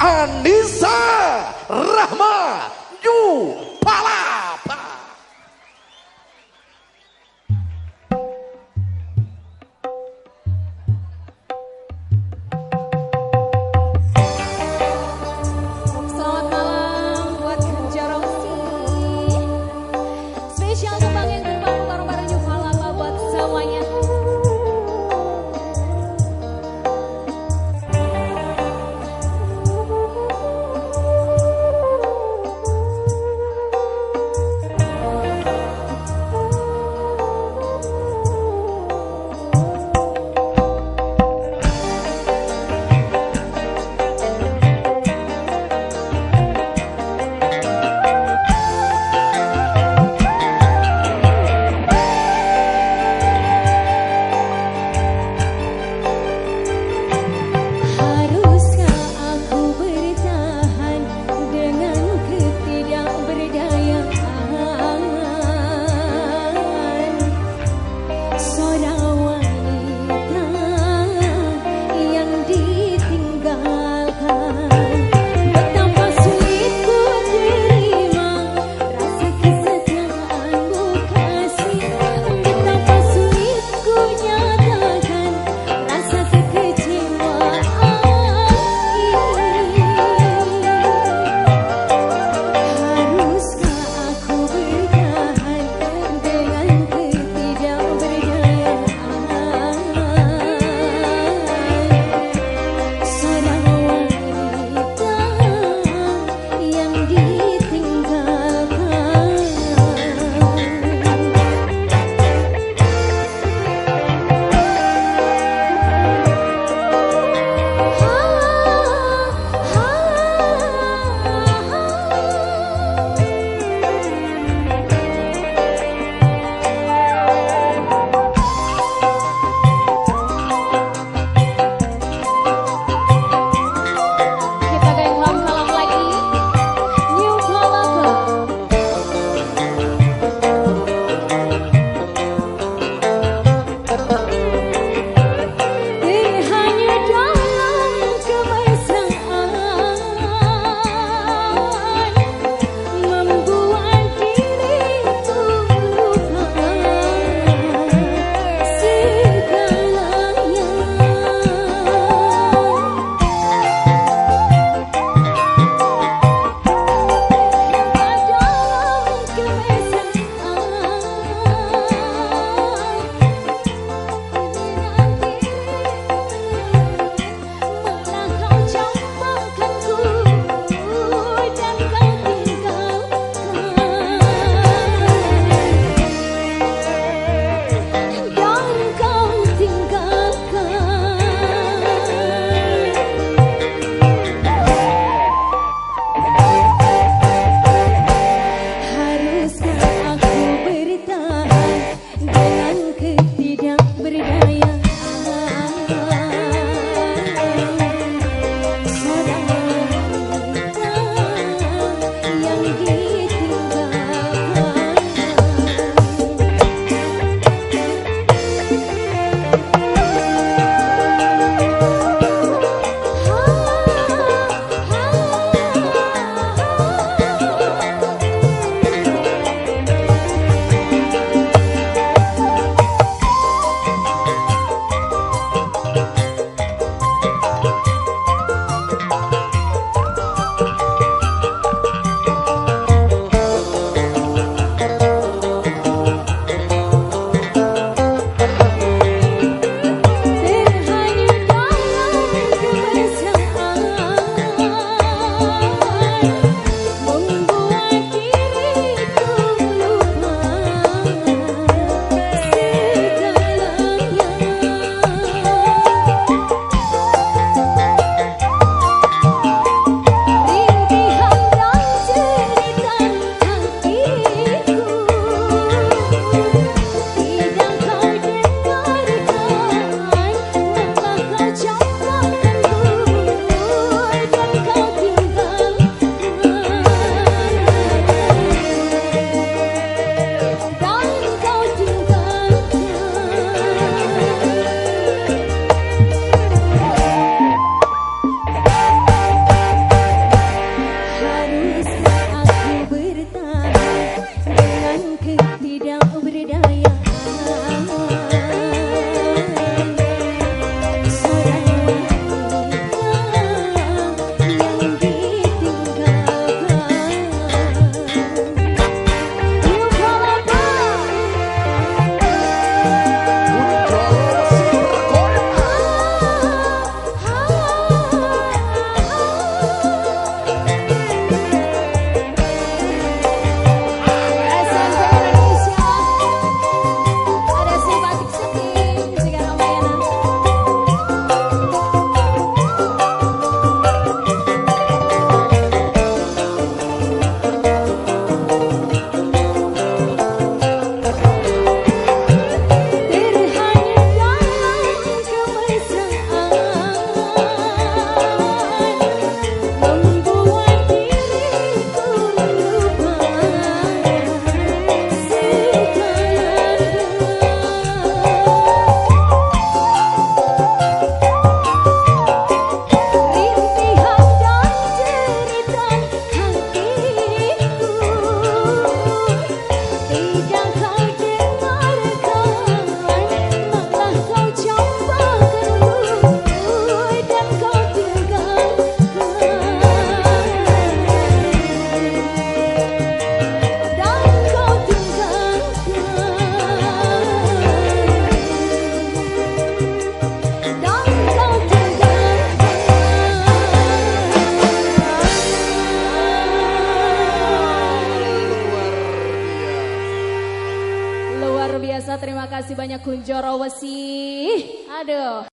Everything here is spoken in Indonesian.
Anissa Rahma Yu Pala. You. Kasih banyak Kunjoro Wesi. Aduh.